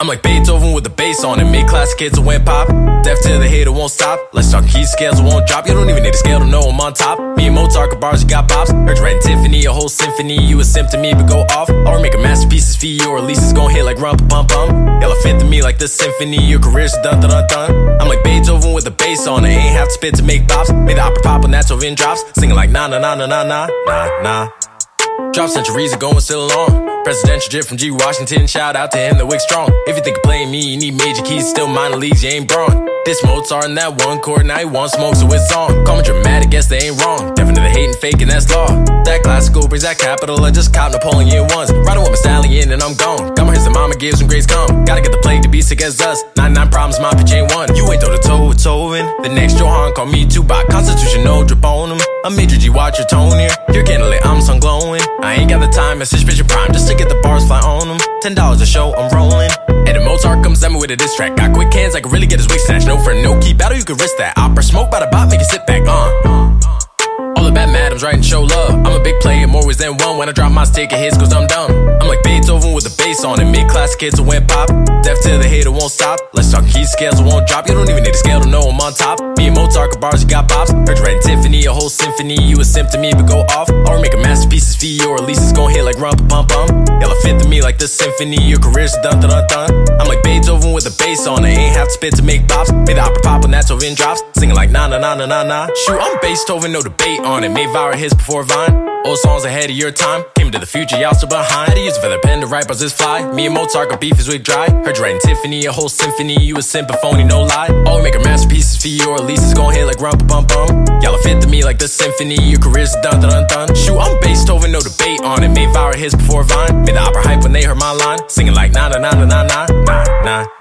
I'm like Beethoven with the bass on it. Made classic hits that went pop. Deaf to the hater won't stop. Let's talk key scales won't drop. You don't even need a scale to know I'm on top. Me and Mozart got bars, you got pops. Heard writing Tiffany, a whole symphony. You a simp to me, but go off. Or make a masterpiece for you, or at least it's gonna hit like rump bum bum. Elephant to me like the symphony. Your career's done dun dun. I'm like Beethoven with the bass on it. Ain't have to spit to make bops. Made the opera pop when that's over in drops. Singing like nah nah nah nah nah nah nah nah. Drop centuries ago and still on. Presidential drip from G. Washington. Shout out to him, the wick strong. If you think of playing me, you need major keys. Still minor leagues, you ain't brawn. This Mozart in that one chord, now he want smoke, so it's on. Call me dramatic, guess they ain't wrong. Definitely hating, faking, that's law. That classical brings that capital. I just caught Napoleon once. Riding with my stallion and I'm gone. Got my hits and mama gives some grace come. Gotta get the plague to be sick as us. 99 problems, my pitch ain't one. You ain't throw the toe with Tovin. The next Johan call me Tupac. Constitution, no drip on him. A major G, watch your tone here. You're candlelit, I'm sun glowing. I ain't got the time, message vision prime, just to get the bars fly on them. Ten dollars a show, I'm rolling. And the Mozart comes at me with a diss track. Got quick hands, I can really get his wig snatched. No for no key battle, you can risk that. Opera smoke by the bot, make it sit back, uh. All the bad madams writing show love. I'm a big player, more ways than one. When I drop my stick, it hits cause I'm dumb. I'm like That went pop. Deaf to the hater won't stop. Let's talk key scales, it won't drop. You don't even need a scale to know I'm on top. Me and Mozart bars, you got pops. Heard you Tiffany, a whole symphony. You a me, but go off. Or make a masterpieces for you, or at least it's gon' hit like rump bum bum. Elephant to me like the symphony. Your career's done dun dun. I'm like Beethoven with a bass on it. Ain't have to spit to make bops. Made the opera pop when that's over in drops. Singing like na na na na na na. Shoot, I'm Beethoven, no debate on it. Made viral hits before Vine. Old songs ahead of your time. Came into the future, y'all still behind. To use a feather pen to write bars this fly. Me and Mozart got beef his wig dry. Heard you writing Tiffany, a whole symphony. You a simp, a phony, no lie. Oh, make a masterpieces for you, or at least it's gon' hit like rump bum bum. Y'all are fit to me like the symphony. Your career's done dun dun. Shoot, I'm Beethoven, no debate on it. Made viral hits before Vine. Made the opera hype when they heard my line. Singing like na na na na na na.